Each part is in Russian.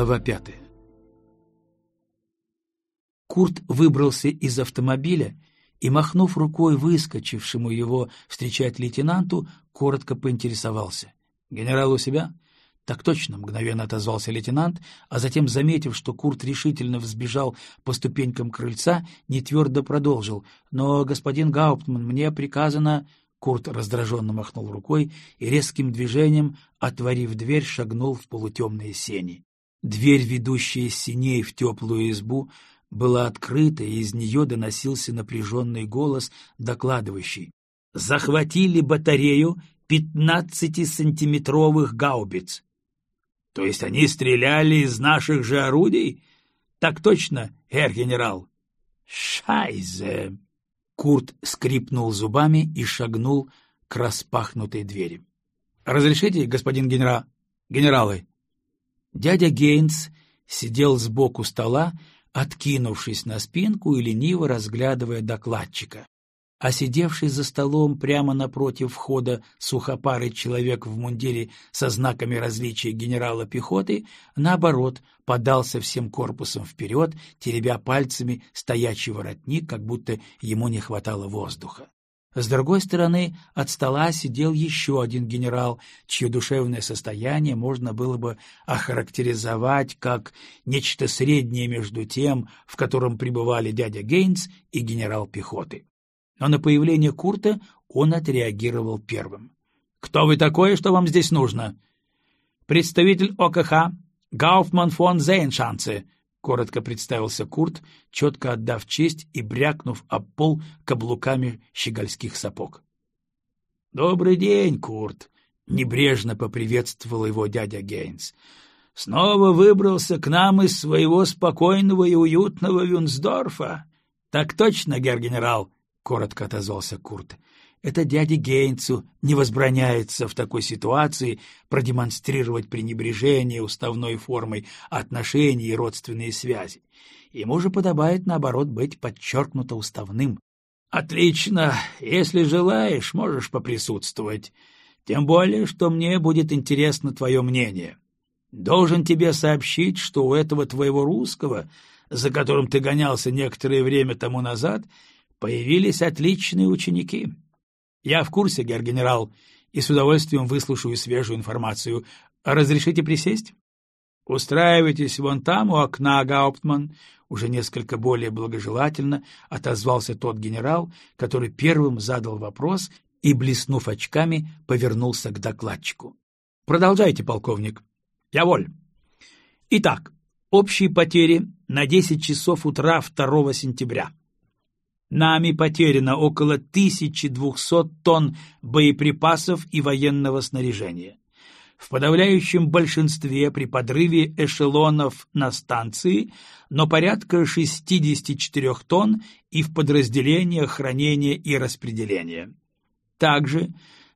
Глава пятая Курт выбрался из автомобиля и, махнув рукой выскочившему его встречать лейтенанту, коротко поинтересовался. — Генерал у себя? — Так точно, — мгновенно отозвался лейтенант, а затем, заметив, что Курт решительно взбежал по ступенькам крыльца, нетвердо продолжил. — Но, господин Гауптман, мне приказано... Курт раздраженно махнул рукой и резким движением, отворив дверь, шагнул в полутемные сени. Дверь, ведущая синей в теплую избу, была открыта, и из нее доносился напряженный голос, докладывающий. «Захватили батарею пятнадцатисантиметровых гаубиц». «То есть они стреляли из наших же орудий?» «Так точно, herr генерал». «Шайзе!» Курт скрипнул зубами и шагнул к распахнутой двери. «Разрешите, господин генерал... генералы?» Дядя Гейнс сидел сбоку стола, откинувшись на спинку и лениво разглядывая докладчика. А сидевший за столом прямо напротив входа сухопарый человек в мундире со знаками различия генерала пехоты, наоборот, подался всем корпусом вперед, теребя пальцами стоячий воротник, как будто ему не хватало воздуха. С другой стороны от стола сидел еще один генерал, чье душевное состояние можно было бы охарактеризовать как нечто среднее между тем, в котором пребывали дядя Гейнс и генерал пехоты. Но на появление Курта он отреагировал первым. «Кто вы такой, что вам здесь нужно?» «Представитель ОКХ, Гауфман фон Зейншанце», — коротко представился Курт, четко отдав честь и брякнув об пол каблуками щегольских сапог. — Добрый день, Курт! — небрежно поприветствовал его дядя Гейнс. — Снова выбрался к нам из своего спокойного и уютного Вюнсдорфа. — Так точно, гер-генерал! — коротко отозвался Курт это дяде Гейнцу не возбраняется в такой ситуации продемонстрировать пренебрежение уставной формой отношений и родственные связи. Ему же подобает, наоборот, быть подчеркнуто уставным. «Отлично. Если желаешь, можешь поприсутствовать. Тем более, что мне будет интересно твое мнение. Должен тебе сообщить, что у этого твоего русского, за которым ты гонялся некоторое время тому назад, появились отличные ученики». Я в курсе, герр-генерал, и с удовольствием выслушаю свежую информацию. Разрешите присесть? Устраивайтесь вон там, у окна, Гауптман. Уже несколько более благожелательно отозвался тот генерал, который первым задал вопрос и, блеснув очками, повернулся к докладчику. Продолжайте, полковник. Я воль. Итак, общие потери на 10 часов утра 2 сентября. Нами потеряно около 1200 тонн боеприпасов и военного снаряжения. В подавляющем большинстве при подрыве эшелонов на станции, но порядка 64 тонн и в подразделениях хранения и распределения. Также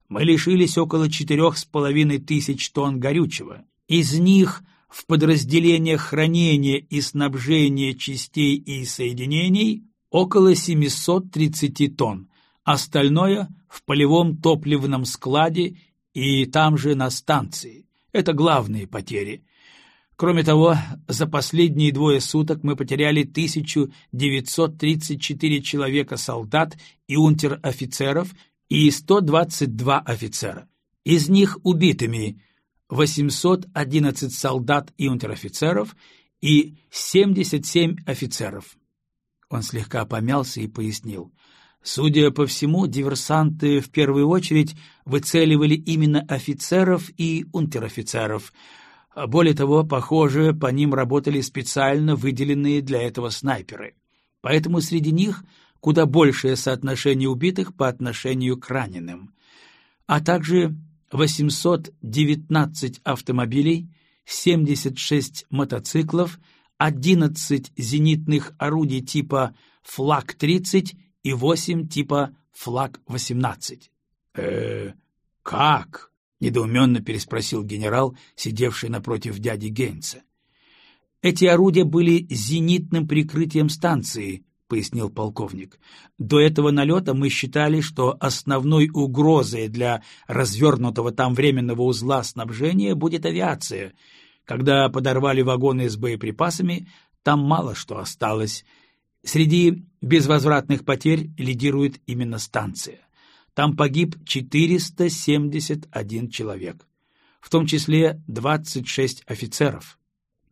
мы лишились около 4,5 тысяч тонн горючего. Из них в подразделениях хранения и снабжения частей и соединений около 730 тонн, остальное в полевом топливном складе и там же на станции. Это главные потери. Кроме того, за последние двое суток мы потеряли 1934 человека солдат и унтер-офицеров и 122 офицера. Из них убитыми 811 солдат и унтер-офицеров и 77 офицеров. Он слегка помялся и пояснил. Судя по всему, диверсанты в первую очередь выцеливали именно офицеров и унтер-офицеров. Более того, похоже, по ним работали специально выделенные для этого снайперы. Поэтому среди них куда большее соотношение убитых по отношению к раненым. А также 819 автомобилей, 76 мотоциклов — 11 зенитных орудий типа «Флаг-30» и 8 типа «Флаг-18». «Э, как?» — недоуменно переспросил генерал, сидевший напротив дяди Гейнса. «Эти орудия были зенитным прикрытием станции», — пояснил полковник. «До этого налета мы считали, что основной угрозой для развернутого там временного узла снабжения будет авиация. Когда подорвали вагоны с боеприпасами, там мало что осталось. Среди безвозвратных потерь лидирует именно станция. Там погиб 471 человек, в том числе 26 офицеров.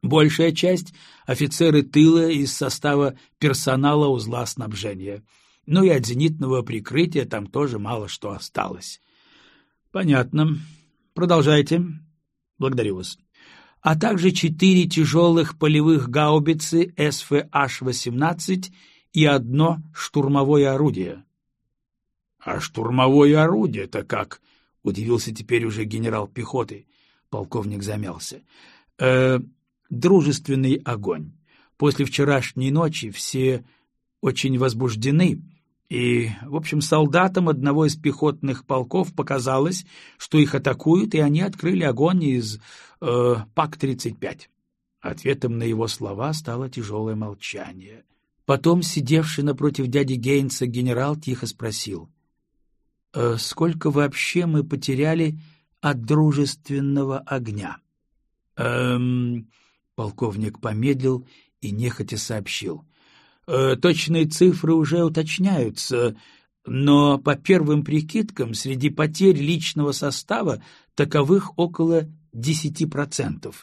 Большая часть — офицеры тыла из состава персонала узла снабжения. Ну и от зенитного прикрытия там тоже мало что осталось. — Понятно. Продолжайте. Благодарю вас. А также четыре тяжелых полевых гаубицы СФH-18 и одно штурмовое орудие. — А штурмовое орудие-то как? — удивился теперь уже генерал пехоты. Полковник замялся. «Э, — Дружественный огонь. После вчерашней ночи все очень возбуждены, и, в общем, солдатам одного из пехотных полков показалось, что их атакуют, и они открыли огонь из э, ПАК-35. Ответом на его слова стало тяжелое молчание. Потом сидевший напротив дяди Гейнса генерал тихо спросил, э, «Сколько вообще мы потеряли от дружественного огня?» «Эм...» — полковник помедлил и нехотя сообщил. Э, точные цифры уже уточняются, но по первым прикидкам среди потерь личного состава таковых около 10%.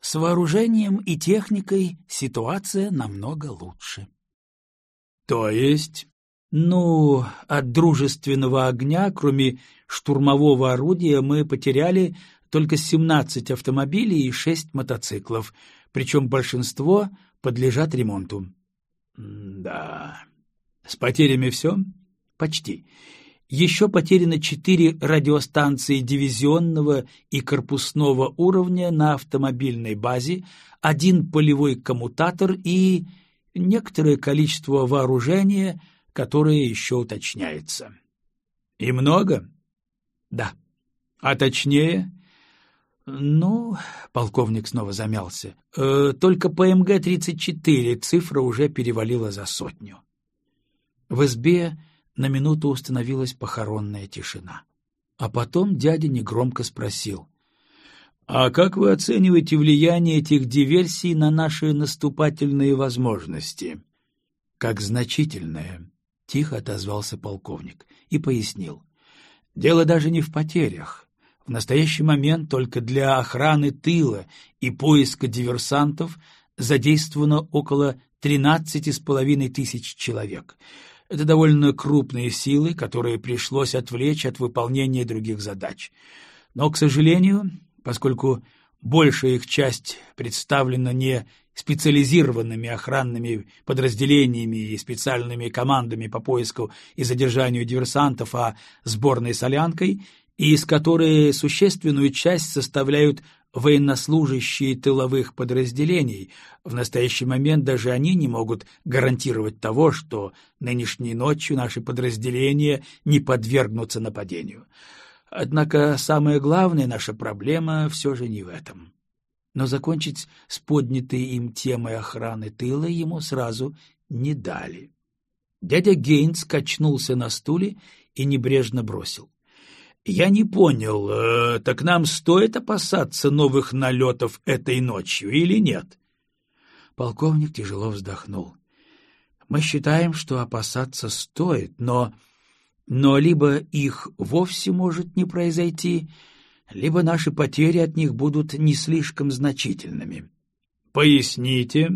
С вооружением и техникой ситуация намного лучше. То есть, ну, от дружественного огня, кроме штурмового орудия, мы потеряли только 17 автомобилей и 6 мотоциклов, причем большинство подлежат ремонту. Да. С потерями все? Почти. Еще потеряно четыре радиостанции дивизионного и корпусного уровня на автомобильной базе, один полевой коммутатор и некоторое количество вооружения, которое еще уточняется. И много? Да. А точнее, «Ну...» — полковник снова замялся. «Э, «Только по МГ-34 цифра уже перевалила за сотню». В избе на минуту установилась похоронная тишина. А потом дядя негромко спросил. «А как вы оцениваете влияние этих диверсий на наши наступательные возможности?» «Как значительное», — тихо отозвался полковник и пояснил. «Дело даже не в потерях. В настоящий момент только для охраны тыла и поиска диверсантов задействовано около 13,5 тысяч человек. Это довольно крупные силы, которые пришлось отвлечь от выполнения других задач. Но, к сожалению, поскольку большая их часть представлена не специализированными охранными подразделениями и специальными командами по поиску и задержанию диверсантов, а сборной солянкой, и из которой существенную часть составляют военнослужащие тыловых подразделений, в настоящий момент даже они не могут гарантировать того, что нынешней ночью наши подразделения не подвергнутся нападению. Однако самая главная наша проблема все же не в этом. Но закончить с поднятой им темой охраны тыла ему сразу не дали. Дядя Гейнс качнулся на стуле и небрежно бросил. Я не понял, э, так нам стоит опасаться новых налетов этой ночью или нет? Полковник тяжело вздохнул. Мы считаем, что опасаться стоит, но... Но либо их вовсе может не произойти, либо наши потери от них будут не слишком значительными. Поясните.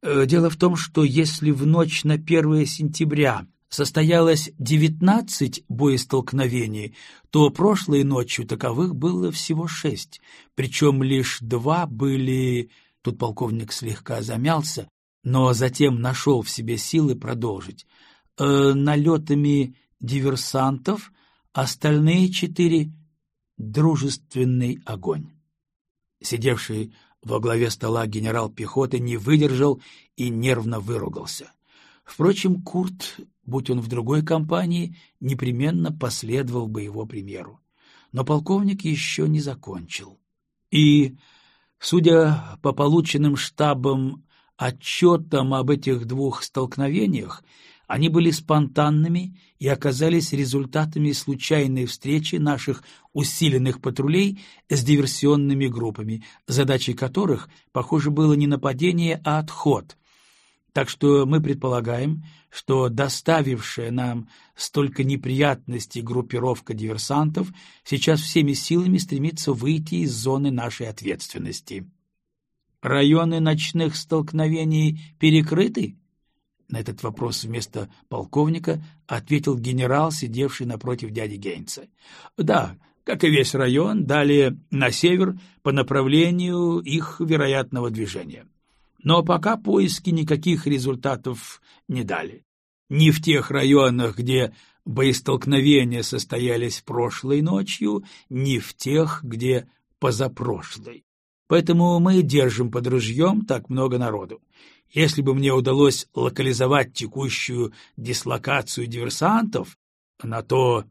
Э, дело в том, что если в ночь на 1 сентября состоялось 19 боестолкновений, то прошлой ночью таковых было всего шесть, причем лишь два были... Тут полковник слегка замялся, но затем нашел в себе силы продолжить. Э, налетами диверсантов, остальные четыре — дружественный огонь. Сидевший во главе стола генерал пехоты не выдержал и нервно выругался. Впрочем, Курт будь он в другой компании, непременно последовал бы его примеру. Но полковник еще не закончил. И, судя по полученным штабам отчетам об этих двух столкновениях, Они были спонтанными и оказались результатами случайной встречи наших усиленных патрулей с диверсионными группами, задачей которых, похоже, было не нападение, а отход. Так что мы предполагаем, что доставившая нам столько неприятностей группировка диверсантов сейчас всеми силами стремится выйти из зоны нашей ответственности. Районы ночных столкновений перекрыты? На этот вопрос вместо полковника ответил генерал, сидевший напротив дяди Гейнца. Да, как и весь район, далее на север по направлению их вероятного движения. Но пока поиски никаких результатов не дали. Ни в тех районах, где боестолкновения состоялись прошлой ночью, ни в тех, где позапрошлой. Поэтому мы держим под ружьем так много народу. Если бы мне удалось локализовать текущую дислокацию диверсантов, на то,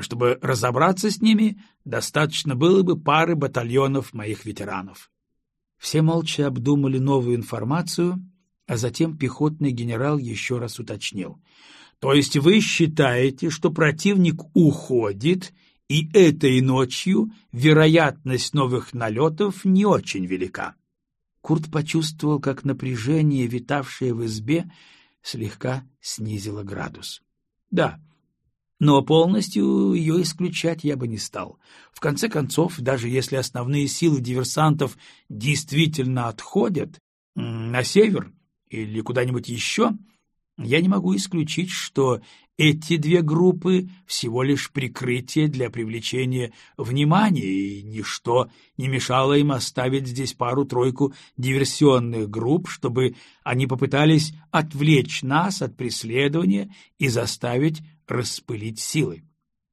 чтобы разобраться с ними, достаточно было бы пары батальонов моих ветеранов. Все молча обдумали новую информацию, а затем пехотный генерал еще раз уточнил. То есть вы считаете, что противник уходит и этой ночью вероятность новых налетов не очень велика. Курт почувствовал, как напряжение, витавшее в избе, слегка снизило градус. Да, но полностью ее исключать я бы не стал. В конце концов, даже если основные силы диверсантов действительно отходят на север или куда-нибудь еще, я не могу исключить, что эти две группы — всего лишь прикрытие для привлечения внимания, и ничто не мешало им оставить здесь пару-тройку диверсионных групп, чтобы они попытались отвлечь нас от преследования и заставить распылить силы.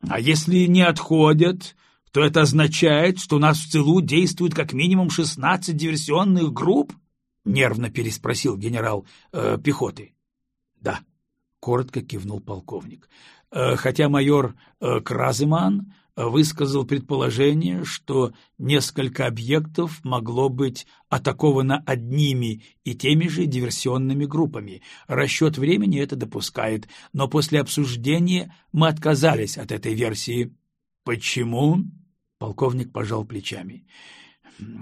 А если не отходят, то это означает, что у нас в целу действует как минимум шестнадцать диверсионных групп? — нервно переспросил генерал э, пехоты. — Да, — коротко кивнул полковник. Э, хотя майор э, Краземан высказал предположение, что несколько объектов могло быть атаковано одними и теми же диверсионными группами. Расчет времени это допускает, но после обсуждения мы отказались от этой версии. Почему? Полковник пожал плечами.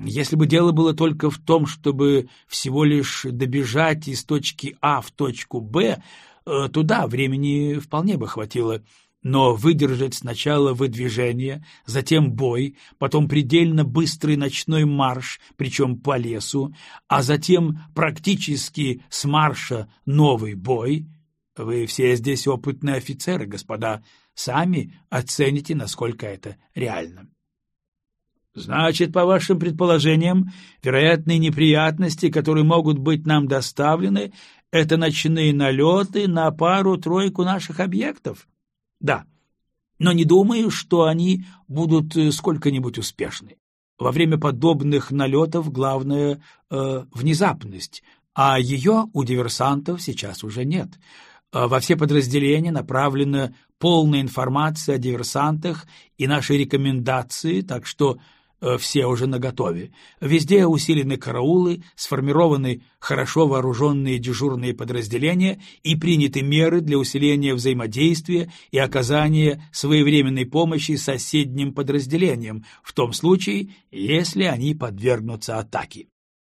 Если бы дело было только в том, чтобы всего лишь добежать из точки А в точку Б, э, туда времени вполне бы хватило. Но выдержать сначала выдвижение, затем бой, потом предельно быстрый ночной марш, причем по лесу, а затем практически с марша новый бой. Вы все здесь опытные офицеры, господа, сами оцените, насколько это реально. Значит, по вашим предположениям, вероятные неприятности, которые могут быть нам доставлены, это ночные налеты на пару-тройку наших объектов? Да. Но не думаю, что они будут э, сколько-нибудь успешны. Во время подобных налетов главное э, — внезапность, а ее у диверсантов сейчас уже нет. Э, во все подразделения направлена полная информация о диверсантах и наши рекомендации, так что все уже наготове. Везде усилены караулы, сформированы хорошо вооруженные дежурные подразделения и приняты меры для усиления взаимодействия и оказания своевременной помощи соседним подразделениям, в том случае, если они подвергнутся атаке.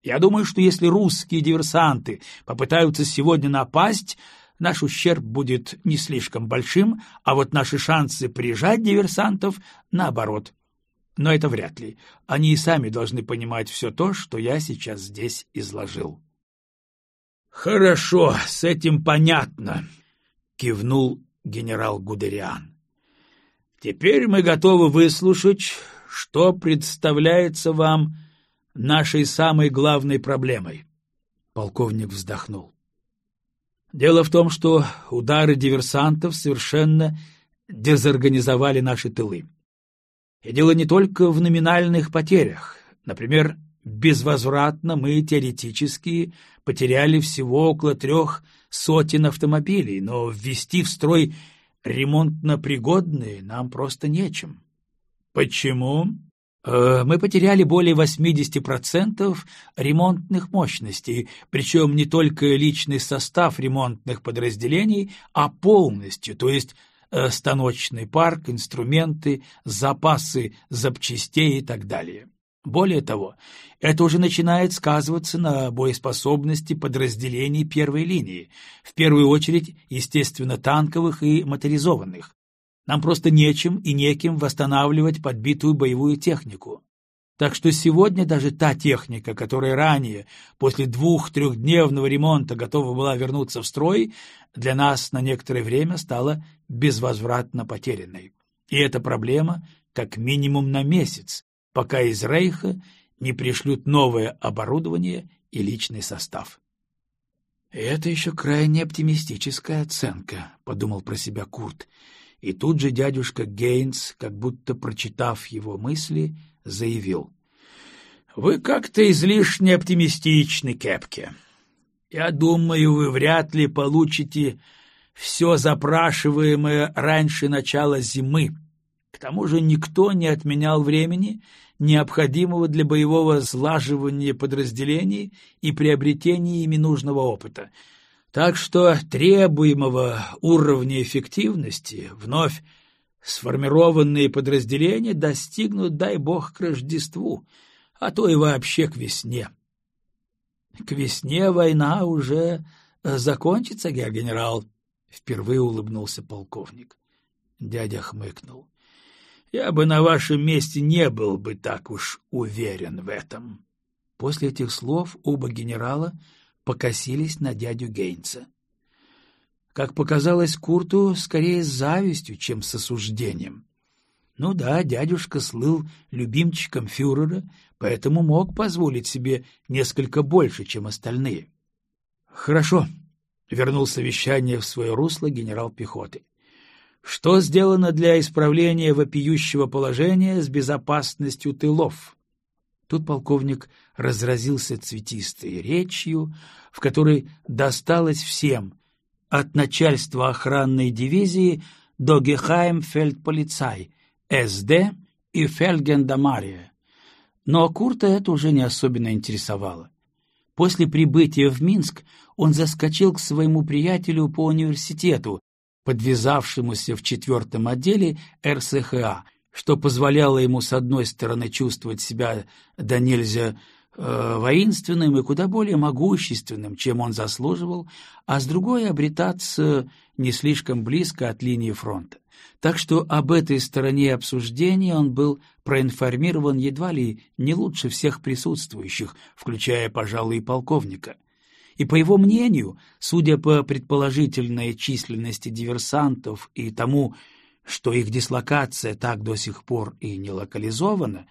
Я думаю, что если русские диверсанты попытаются сегодня напасть, наш ущерб будет не слишком большим, а вот наши шансы прижать диверсантов, наоборот, но это вряд ли. Они и сами должны понимать все то, что я сейчас здесь изложил. — Хорошо, с этим понятно, — кивнул генерал Гудериан. — Теперь мы готовы выслушать, что представляется вам нашей самой главной проблемой. Полковник вздохнул. Дело в том, что удары диверсантов совершенно дезорганизовали наши тылы. И дело не только в номинальных потерях. Например, безвозвратно мы теоретически потеряли всего около трех сотен автомобилей, но ввести в строй ремонтно пригодные нам просто нечем. Почему? Э, мы потеряли более 80% ремонтных мощностей, причем не только личный состав ремонтных подразделений, а полностью, то есть станочный парк, инструменты, запасы запчастей и так далее. Более того, это уже начинает сказываться на боеспособности подразделений первой линии, в первую очередь, естественно, танковых и моторизованных. Нам просто нечем и неким восстанавливать подбитую боевую технику. Так что сегодня даже та техника, которая ранее, после двух-трехдневного ремонта, готова была вернуться в строй, для нас на некоторое время стала безвозвратно потерянной. И эта проблема как минимум на месяц, пока из Рейха не пришлют новое оборудование и личный состав. «Это еще крайне оптимистическая оценка», — подумал про себя Курт. И тут же дядюшка Гейнс, как будто прочитав его мысли, заявил. — Вы как-то излишне оптимистичны, Кепке. Я думаю, вы вряд ли получите все запрашиваемое раньше начала зимы. К тому же никто не отменял времени, необходимого для боевого слаживания подразделений и приобретения ими нужного опыта — так что требуемого уровня эффективности вновь сформированные подразделения достигнут, дай бог, к Рождеству, а то и вообще к весне. — К весне война уже э, закончится, генерал, — впервые улыбнулся полковник. Дядя хмыкнул. — Я бы на вашем месте не был бы так уж уверен в этом. После этих слов оба генерала — покосились на дядю Гейнца. Как показалось Курту, скорее с завистью, чем с осуждением. Ну да, дядюшка слыл любимчиком фюрера, поэтому мог позволить себе несколько больше, чем остальные. — Хорошо, — вернул совещание в свое русло генерал пехоты. — Что сделано для исправления вопиющего положения с безопасностью тылов? Тут полковник разразился цветистой речью, в которой досталось всем, от начальства охранной дивизии до Гехаймфельдполицай, СД и Фельгендамария. Но Курта это уже не особенно интересовало. После прибытия в Минск он заскочил к своему приятелю по университету, подвязавшемуся в четвертом отделе РСХА, что позволяло ему, с одной стороны, чувствовать себя да нельзя э, воинственным и куда более могущественным, чем он заслуживал, а с другой — обретаться не слишком близко от линии фронта. Так что об этой стороне обсуждения он был проинформирован едва ли не лучше всех присутствующих, включая, пожалуй, и полковника. И, по его мнению, судя по предположительной численности диверсантов и тому, что их дислокация так до сих пор и не локализована,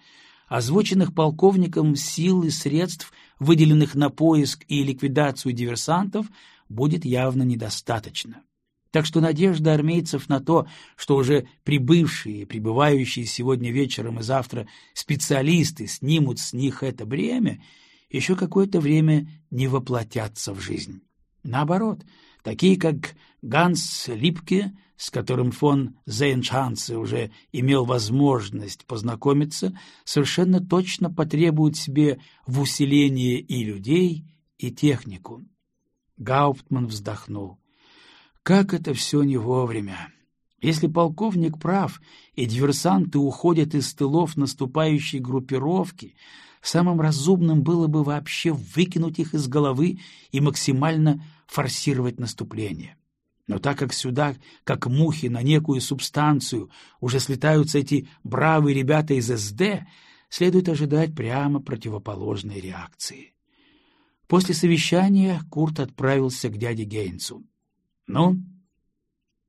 озвученных полковником сил и средств, выделенных на поиск и ликвидацию диверсантов, будет явно недостаточно. Так что надежда армейцев на то, что уже прибывшие и прибывающие сегодня вечером и завтра специалисты снимут с них это бремя, еще какое-то время не воплотятся в жизнь. Наоборот, такие как Ганс Липке с которым фон Зейншанце уже имел возможность познакомиться, совершенно точно потребует себе в усилении и людей, и технику. Гауптман вздохнул. Как это все не вовремя! Если полковник прав, и диверсанты уходят из тылов наступающей группировки, самым разумным было бы вообще выкинуть их из головы и максимально форсировать наступление. Но так как сюда, как мухи на некую субстанцию, уже слетаются эти бравые ребята из СД, следует ожидать прямо противоположной реакции. После совещания Курт отправился к дяде Гейнсу. — Ну,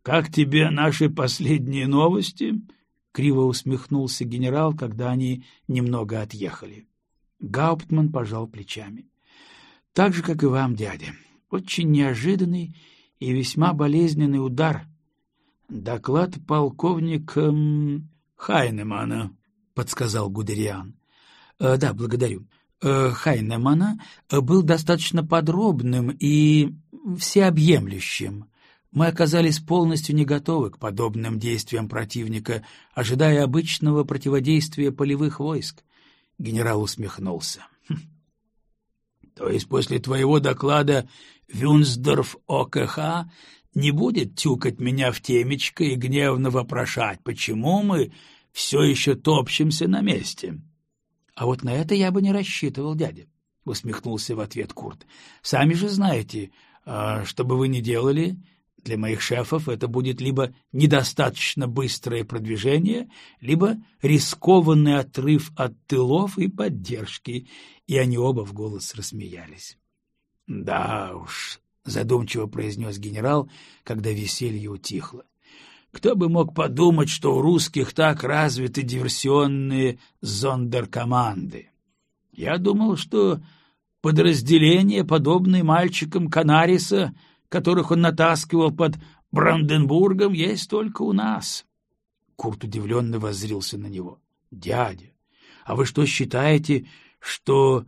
как тебе наши последние новости? — криво усмехнулся генерал, когда они немного отъехали. Гауптман пожал плечами. — Так же, как и вам, дядя. Очень неожиданный и весьма болезненный удар. Доклад полковника эм, Хайнемана, — подсказал Гудериан. Э, — Да, благодарю. Э, Хайнемана был достаточно подробным и всеобъемлющим. Мы оказались полностью не готовы к подобным действиям противника, ожидая обычного противодействия полевых войск. Генерал усмехнулся. Хм. То есть после твоего доклада Вюнсдорф ОКХ не будет тюкать меня в темечко и гневно вопрошать, почему мы все еще топчемся на месте. — А вот на это я бы не рассчитывал, дядя, — усмехнулся в ответ Курт. — Сами же знаете, а, что бы вы ни делали, для моих шефов это будет либо недостаточно быстрое продвижение, либо рискованный отрыв от тылов и поддержки, и они оба в голос рассмеялись. — Да уж, — задумчиво произнес генерал, когда веселье утихло. Кто бы мог подумать, что у русских так развиты диверсионные зондеркоманды? Я думал, что подразделения, подобные мальчикам Канариса, которых он натаскивал под Бранденбургом, есть только у нас. Курт удивленно воззрился на него. — Дядя, а вы что считаете, что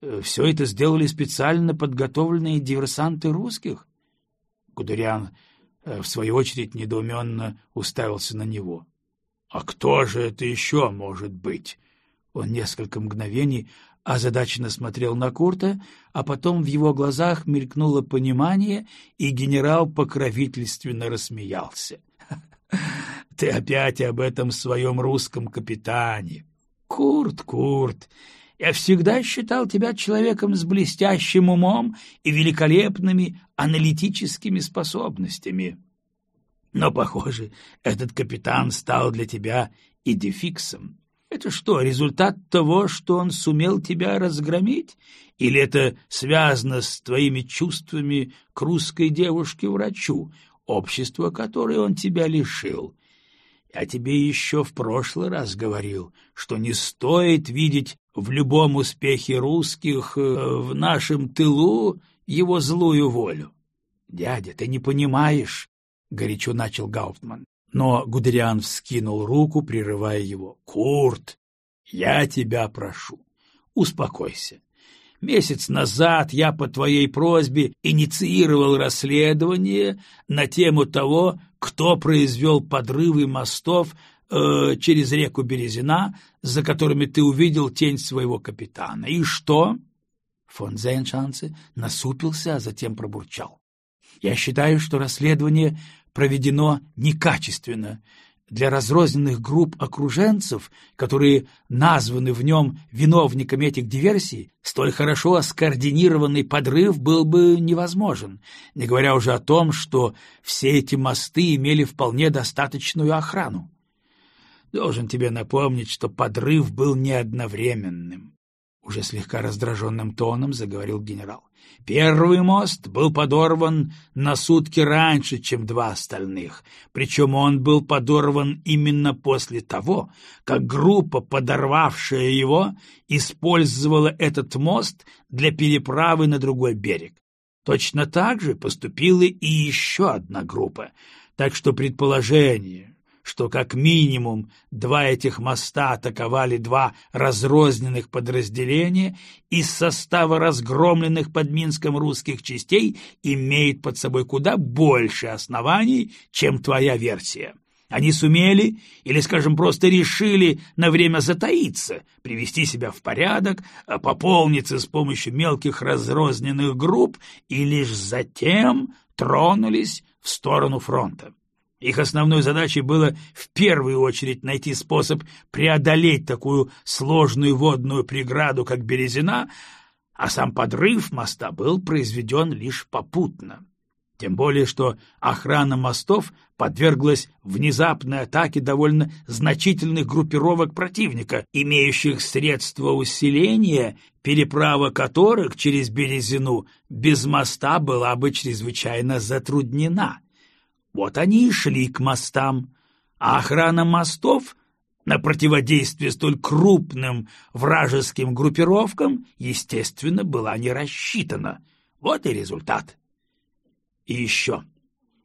э, все это сделали специально подготовленные диверсанты русских? Гудериан, э, в свою очередь, недоуменно уставился на него. — А кто же это еще может быть? Он несколько мгновений озадаченно смотрел на Курта, а потом в его глазах мелькнуло понимание, и генерал покровительственно рассмеялся. — Ты опять об этом своем русском капитане. Курт, Курт, я всегда считал тебя человеком с блестящим умом и великолепными аналитическими способностями. Но, похоже, этот капитан стал для тебя идефиксом. Это что, результат того, что он сумел тебя разгромить? Или это связано с твоими чувствами к русской девушке-врачу, общество которой он тебя лишил? Я тебе еще в прошлый раз говорил, что не стоит видеть в любом успехе русских э, в нашем тылу его злую волю. — Дядя, ты не понимаешь, — горячо начал Гауптман. Но Гудериан вскинул руку, прерывая его. — Курт, я тебя прошу, успокойся. Месяц назад я по твоей просьбе инициировал расследование на тему того, кто произвел подрывы мостов э, через реку Березина, за которыми ты увидел тень своего капитана. И что? Фон Зейншанце насупился, а затем пробурчал. Я считаю, что расследование проведено некачественно. Для разрозненных групп окруженцев, которые названы в нем виновниками этих диверсий, столь хорошо скоординированный подрыв был бы невозможен, не говоря уже о том, что все эти мосты имели вполне достаточную охрану. Должен тебе напомнить, что подрыв был не одновременным. Уже слегка раздраженным тоном заговорил генерал. Первый мост был подорван на сутки раньше, чем два остальных, причем он был подорван именно после того, как группа, подорвавшая его, использовала этот мост для переправы на другой берег. Точно так же поступила и еще одна группа, так что предположение, что как минимум два этих моста атаковали два разрозненных подразделения из состава разгромленных под Минском русских частей, имеет под собой куда больше оснований, чем твоя версия. Они сумели, или, скажем, просто решили на время затаиться, привести себя в порядок, пополниться с помощью мелких разрозненных групп и лишь затем тронулись в сторону фронта. Их основной задачей было в первую очередь найти способ преодолеть такую сложную водную преграду, как Березина, а сам подрыв моста был произведен лишь попутно. Тем более, что охрана мостов подверглась внезапной атаке довольно значительных группировок противника, имеющих средства усиления, переправа которых через Березину без моста была бы чрезвычайно затруднена. Вот они и шли к мостам, а охрана мостов на противодействие столь крупным вражеским группировкам, естественно, была не рассчитана. Вот и результат. И еще.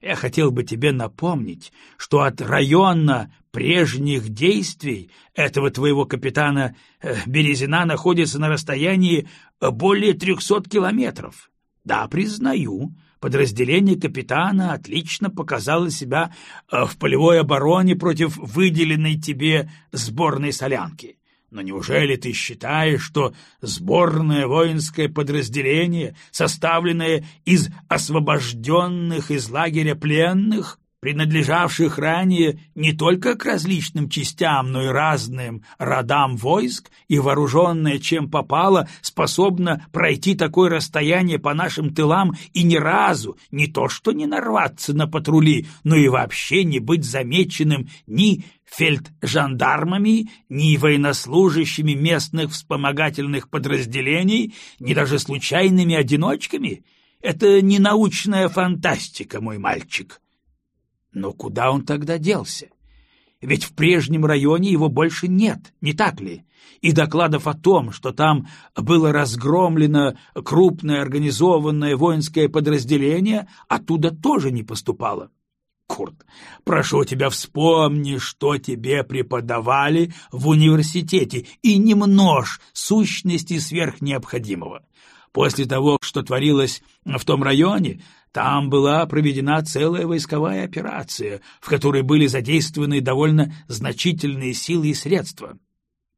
Я хотел бы тебе напомнить, что от района прежних действий этого твоего капитана э, Березина находится на расстоянии более трехсот километров. Да, признаю, подразделение капитана отлично показало себя э, в полевой обороне против выделенной тебе сборной солянки. Но неужели ты считаешь, что сборное воинское подразделение, составленное из освобожденных из лагеря пленных, принадлежавших ранее не только к различным частям, но и разным родам войск, и вооруженное чем попало, способно пройти такое расстояние по нашим тылам и ни разу не то что не нарваться на патрули, но и вообще не быть замеченным ни фельджандармами, ни военнослужащими местных вспомогательных подразделений, ни даже случайными одиночками? Это не научная фантастика, мой мальчик. Но куда он тогда делся? Ведь в прежнем районе его больше нет, не так ли? И докладов о том, что там было разгромлено крупное организованное воинское подразделение, оттуда тоже не поступало. Курт, прошу тебя, вспомни, что тебе преподавали в университете, и не множь сущности сверх необходимого. После того, что творилось в том районе, там была проведена целая войсковая операция, в которой были задействованы довольно значительные силы и средства.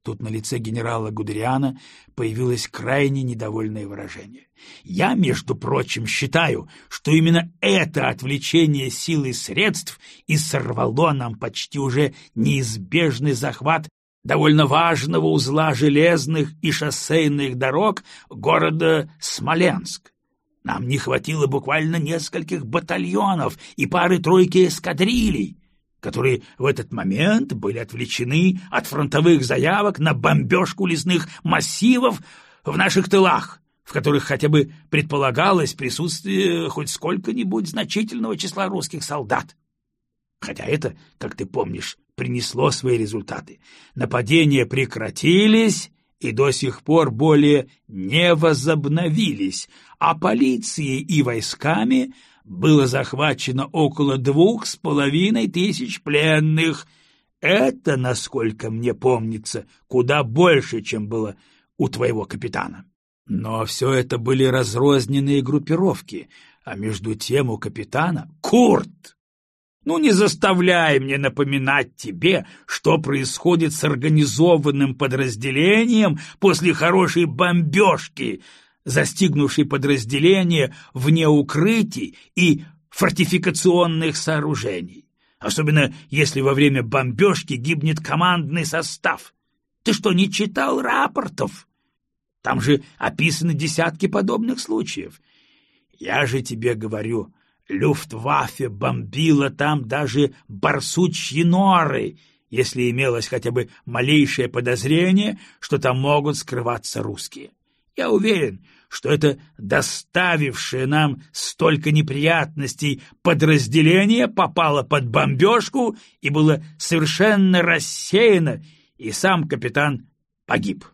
Тут на лице генерала Гудериана появилось крайне недовольное выражение. «Я, между прочим, считаю, что именно это отвлечение сил и средств и сорвало нам почти уже неизбежный захват довольно важного узла железных и шоссейных дорог города Смоленск. Нам не хватило буквально нескольких батальонов и пары-тройки эскадрилей, которые в этот момент были отвлечены от фронтовых заявок на бомбежку лесных массивов в наших тылах, в которых хотя бы предполагалось присутствие хоть сколько-нибудь значительного числа русских солдат. Хотя это, как ты помнишь, принесло свои результаты. Нападения прекратились и до сих пор более не возобновились, а полицией и войсками было захвачено около двух с половиной тысяч пленных. Это, насколько мне помнится, куда больше, чем было у твоего капитана. Но все это были разрозненные группировки, а между тем у капитана — Курт! Ну, не заставляй мне напоминать тебе, что происходит с организованным подразделением после хорошей бомбежки, застигнувшей подразделение вне укрытий и фортификационных сооружений, особенно если во время бомбежки гибнет командный состав. Ты что, не читал рапортов? Там же описаны десятки подобных случаев. Я же тебе говорю, Люфтваффе бомбила там даже барсучьи норы, если имелось хотя бы малейшее подозрение, что там могут скрываться русские. Я уверен, что это доставившее нам столько неприятностей подразделение попало под бомбежку и было совершенно рассеяно, и сам капитан погиб.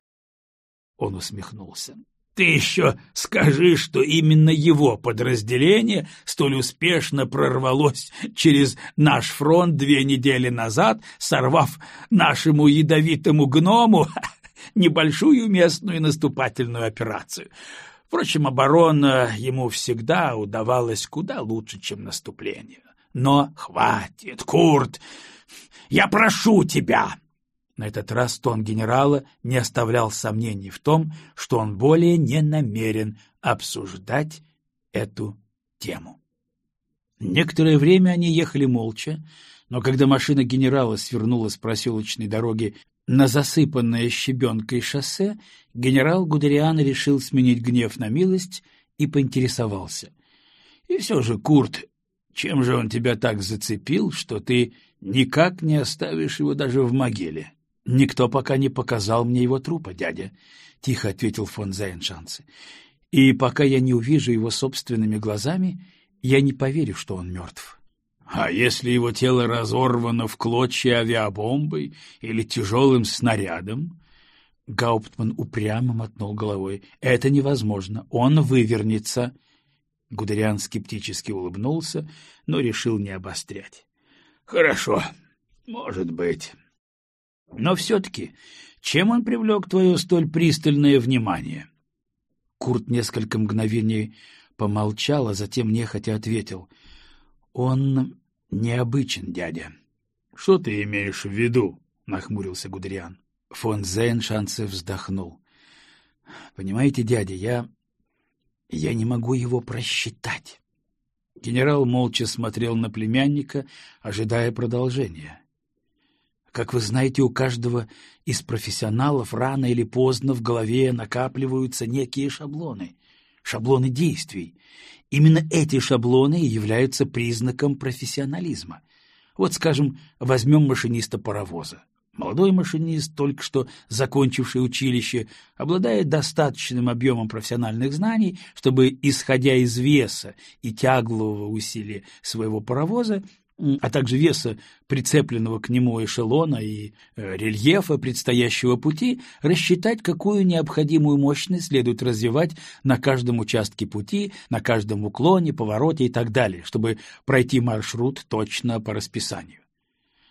Он усмехнулся. Ты еще скажи, что именно его подразделение столь успешно прорвалось через наш фронт две недели назад, сорвав нашему ядовитому гному небольшую местную наступательную операцию. Впрочем, оборона ему всегда удавалась куда лучше, чем наступление. Но хватит, Курт! Я прошу тебя! На этот раз тон генерала не оставлял сомнений в том, что он более не намерен обсуждать эту тему. Некоторое время они ехали молча, но когда машина генерала свернула с проселочной дороги на засыпанное щебенкой шоссе, генерал Гудериан решил сменить гнев на милость и поинтересовался. — И все же, Курт, чем же он тебя так зацепил, что ты никак не оставишь его даже в могиле? — «Никто пока не показал мне его трупа, дядя», — тихо ответил фон Зайншанце. «И пока я не увижу его собственными глазами, я не поверю, что он мертв». «А если его тело разорвано в клочья авиабомбой или тяжелым снарядом?» Гауптман упрямо мотнул головой. «Это невозможно. Он вывернется». Гудериан скептически улыбнулся, но решил не обострять. «Хорошо, может быть». Но все-таки, чем он привлек твое столь пристальное внимание? Курт несколько мгновений помолчал, а затем нехотя ответил. — Он необычен, дядя. — Что ты имеешь в виду? — нахмурился Гудериан. Фон Зейншанце вздохнул. — Понимаете, дядя, я... я не могу его просчитать. Генерал молча смотрел на племянника, ожидая продолжения. Как вы знаете, у каждого из профессионалов рано или поздно в голове накапливаются некие шаблоны, шаблоны действий. Именно эти шаблоны являются признаком профессионализма. Вот, скажем, возьмем машиниста паровоза. Молодой машинист, только что закончивший училище, обладает достаточным объемом профессиональных знаний, чтобы, исходя из веса и тяглового усилия своего паровоза, а также веса прицепленного к нему эшелона и э, рельефа предстоящего пути, рассчитать, какую необходимую мощность следует развивать на каждом участке пути, на каждом уклоне, повороте и так далее, чтобы пройти маршрут точно по расписанию.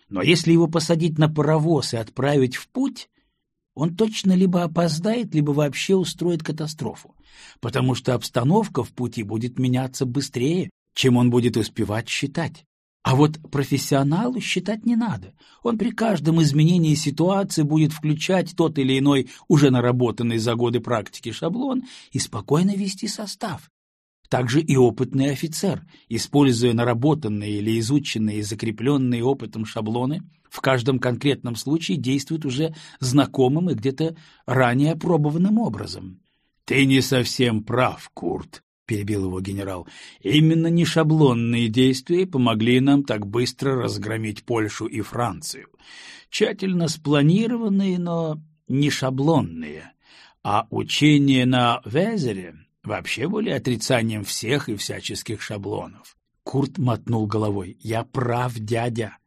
Но если его посадить на паровоз и отправить в путь, он точно либо опоздает, либо вообще устроит катастрофу, потому что обстановка в пути будет меняться быстрее, чем он будет успевать считать. А вот профессионалу считать не надо. Он при каждом изменении ситуации будет включать тот или иной уже наработанный за годы практики шаблон и спокойно вести состав. Также и опытный офицер, используя наработанные или изученные и закрепленные опытом шаблоны, в каждом конкретном случае действует уже знакомым и где-то ранее опробованным образом. — Ты не совсем прав, Курт, — перебил его генерал. — Именно нешаблонные действия помогли нам так быстро разгромить Польшу и Францию. Тщательно спланированные, но не шаблонные. А учения на Везере вообще были отрицанием всех и всяческих шаблонов. Курт мотнул головой. «Я прав, дядя.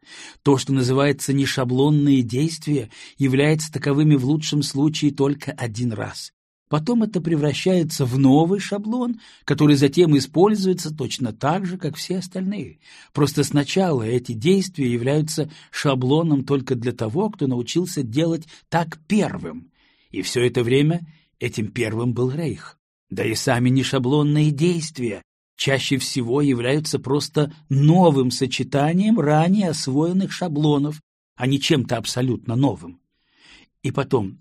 То, что называется нешаблонные действия, является таковыми в лучшем случае только один раз. Потом это превращается в новый шаблон, который затем используется точно так же, как все остальные. Просто сначала эти действия являются шаблоном только для того, кто научился делать так первым. И все это время этим первым был Рейх. Да и сами нешаблонные действия чаще всего являются просто новым сочетанием ранее освоенных шаблонов, а не чем-то абсолютно новым. И потом,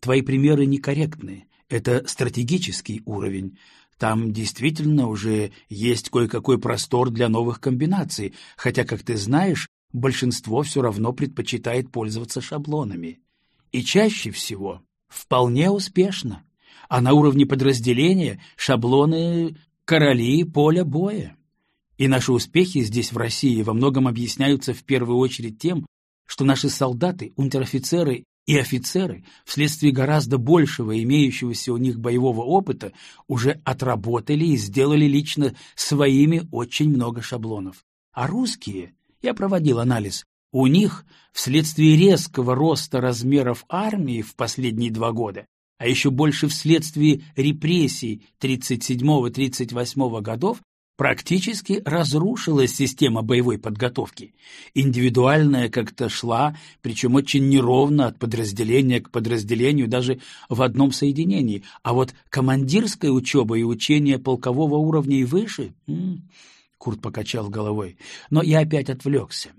твои примеры некорректны, это стратегический уровень, там действительно уже есть кое-какой простор для новых комбинаций, хотя, как ты знаешь, большинство все равно предпочитает пользоваться шаблонами. И чаще всего вполне успешно а на уровне подразделения шаблоны короли поля боя. И наши успехи здесь, в России, во многом объясняются в первую очередь тем, что наши солдаты, унтер-офицеры и офицеры, вследствие гораздо большего имеющегося у них боевого опыта, уже отработали и сделали лично своими очень много шаблонов. А русские, я проводил анализ, у них, вследствие резкого роста размеров армии в последние два года, а еще больше вследствие репрессий 37-38 годов, практически разрушилась система боевой подготовки. Индивидуальная как-то шла, причем очень неровно от подразделения к подразделению, даже в одном соединении. А вот командирская учеба и учение полкового уровня и выше... Курт покачал головой. Но я опять отвлекся.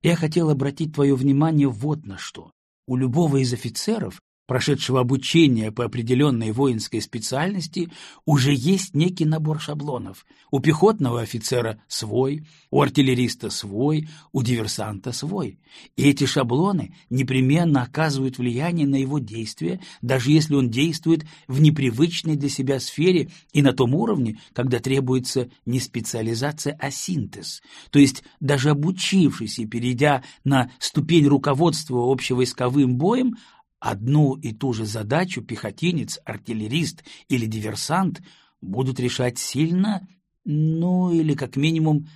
Я хотел обратить твое внимание вот на что. У любого из офицеров прошедшего обучение по определенной воинской специальности, уже есть некий набор шаблонов. У пехотного офицера свой, у артиллериста свой, у диверсанта свой. И эти шаблоны непременно оказывают влияние на его действия, даже если он действует в непривычной для себя сфере и на том уровне, когда требуется не специализация, а синтез. То есть даже обучившись и перейдя на ступень руководства общевойсковым боем, Одну и ту же задачу пехотинец, артиллерист или диверсант будут решать сильно, ну или как минимум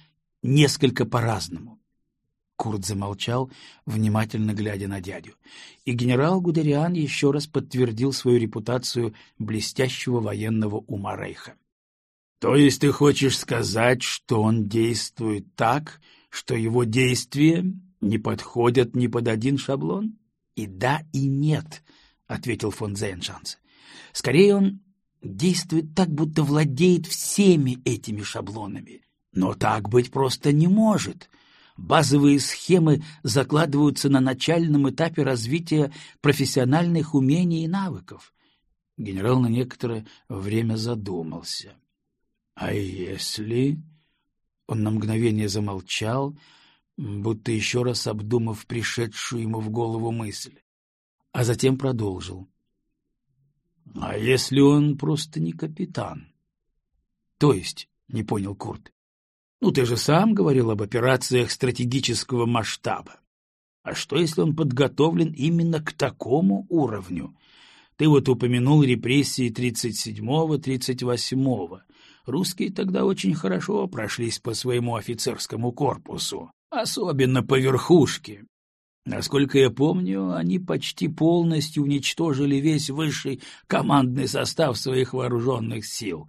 несколько по-разному. Курт замолчал, внимательно глядя на дядю, и генерал Гудериан еще раз подтвердил свою репутацию блестящего военного ума Рейха. — То есть ты хочешь сказать, что он действует так, что его действия не подходят ни под один шаблон? — и да, и нет, — ответил фон Зейншанс. Скорее он действует так, будто владеет всеми этими шаблонами. Но так быть просто не может. Базовые схемы закладываются на начальном этапе развития профессиональных умений и навыков. Генерал на некоторое время задумался. А если... Он на мгновение замолчал, будто еще раз обдумав пришедшую ему в голову мысль, а затем продолжил. — А если он просто не капитан? — То есть, — не понял Курт, — ну ты же сам говорил об операциях стратегического масштаба. А что, если он подготовлен именно к такому уровню? Ты вот упомянул репрессии 37-го, 38-го. Русские тогда очень хорошо прошлись по своему офицерскому корпусу, особенно по верхушке. Насколько я помню, они почти полностью уничтожили весь высший командный состав своих вооруженных сил.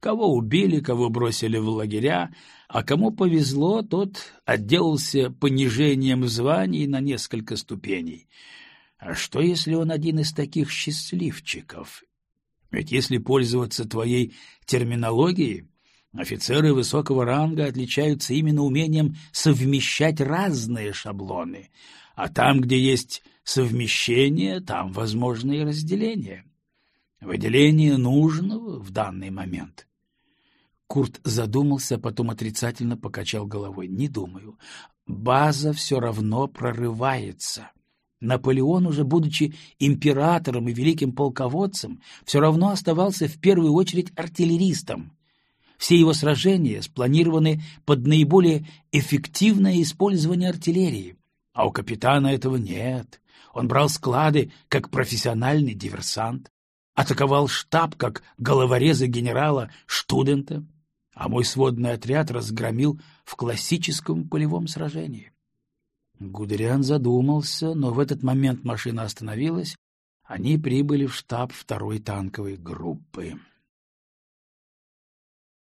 Кого убили, кого бросили в лагеря, а кому повезло, тот отделался понижением званий на несколько ступеней. А что, если он один из таких счастливчиков ведь если пользоваться твоей терминологией, офицеры высокого ранга отличаются именно умением совмещать разные шаблоны, а там, где есть совмещение, там возможно и разделение. Выделение нужного в данный момент. Курт задумался, потом отрицательно покачал головой. «Не думаю. База все равно прорывается. Наполеон, уже будучи императором и великим полководцем, все равно оставался в первую очередь артиллеристом. Все его сражения спланированы под наиболее эффективное использование артиллерии, а у капитана этого нет. Он брал склады как профессиональный диверсант, атаковал штаб как головореза генерала Штудента, а мой сводный отряд разгромил в классическом полевом сражении. Гудериан задумался, но в этот момент машина остановилась. Они прибыли в штаб второй танковой группы.